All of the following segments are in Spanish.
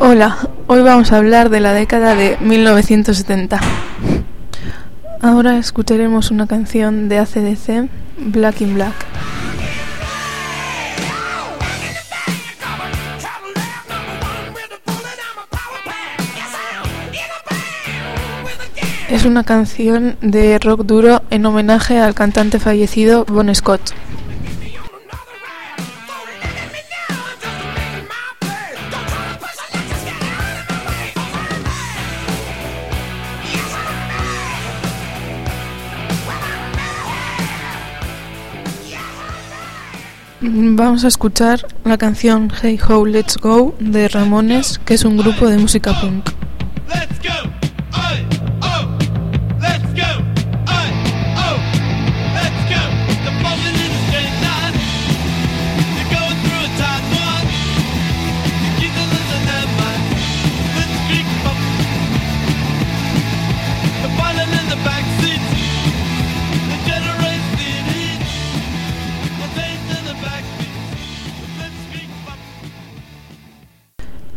Hola, hoy vamos a hablar de la década de 1970. Ahora escucharemos una canción de ACDC, Black in Black. Es una canción de rock duro en homenaje al cantante fallecido Bon Scott. Vamos a escuchar la canción Hey Ho Let's Go de Ramones, que es un grupo de música punk.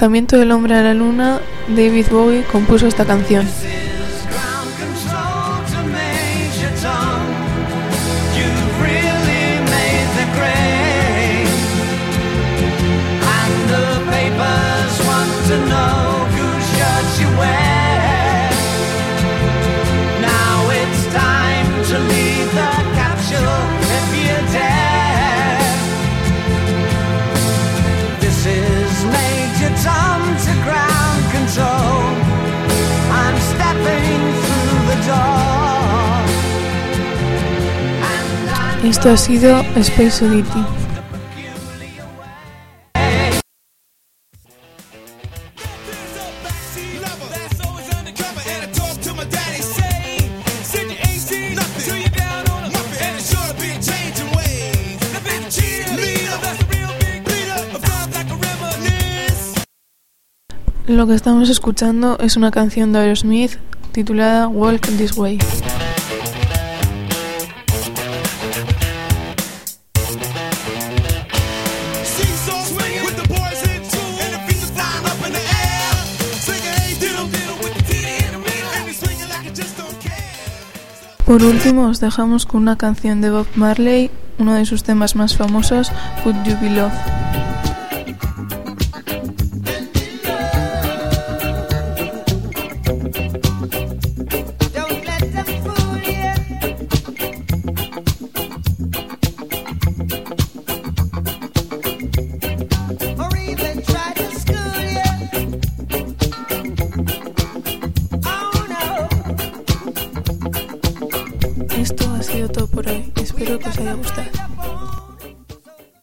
lanzamiento del Hombre a la Luna, David Bowie compuso esta canción. Esto ha sido Space Oddity. Lo que estamos escuchando es una canción de Aerosmith titulada Walk This Way. Por último os dejamos con una canción de Bob Marley, uno de sus temas más famosos, Could You Be Love. Esto ha sido todo por hoy. Espero que os haya gustado.